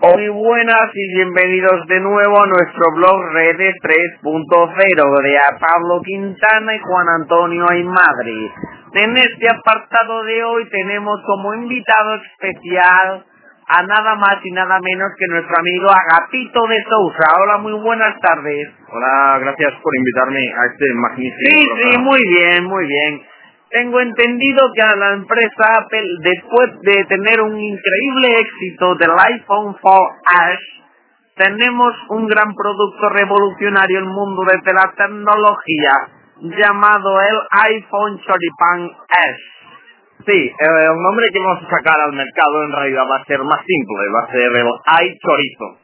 Muy buenas y bienvenidos de nuevo a nuestro blog Redes 3.0 de a Pablo Quintana y Juan Antonio Aymadri. En este apartado de hoy tenemos como invitado especial a nada más y nada menos que nuestro amigo Agapito de Sousa. Hola, muy buenas tardes. Hola, gracias por invitarme a este magnífico Sí, programa. sí, muy bien, muy bien. Tengo entendido que a la empresa Apple, después de tener un increíble éxito del iPhone 4S, tenemos un gran producto revolucionario en el mundo de la tecnología llamado el iPhone Choripan S. Sí, eh, el nombre que vamos a sacar al mercado en realidad va a ser más simple, va a ser el iChorizo,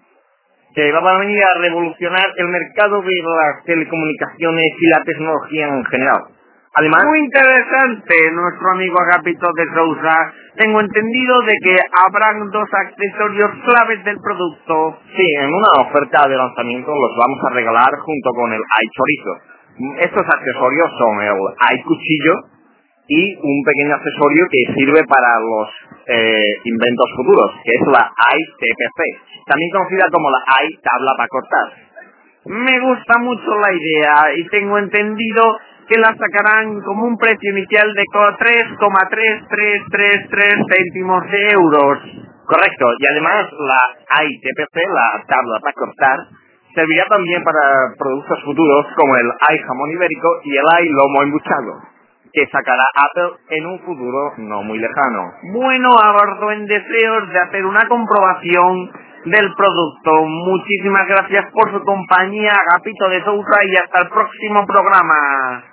que va a venir a revolucionar el mercado de las telecomunicaciones y la tecnología en general. Además, Muy interesante, nuestro amigo Agapito de Sousa. Tengo entendido de que habrán dos accesorios claves del producto. sí, en una oferta de lanzamiento los vamos a regalar junto con el iChorizo. Estos accesorios son el iCuchillo y un pequeño accesorio que sirve para los eh, inventos futuros, que es la iTPC, también conocida como la iTabla para cortar. Me gusta mucho la idea y tengo entendido que la sacarán como un precio inicial de co- 3,3333 céntimos de euros. Correcto, y además la iTPC, la tabla para cortar, servirá también para productos futuros como el iJamón ibérico y el iLomo embuchado, que sacará Apple en un futuro no muy lejano. Bueno, abordo en deseos de hacer una comprobación del producto. Muchísimas gracias por su compañía, Agapito de Sousa, y hasta el próximo programa.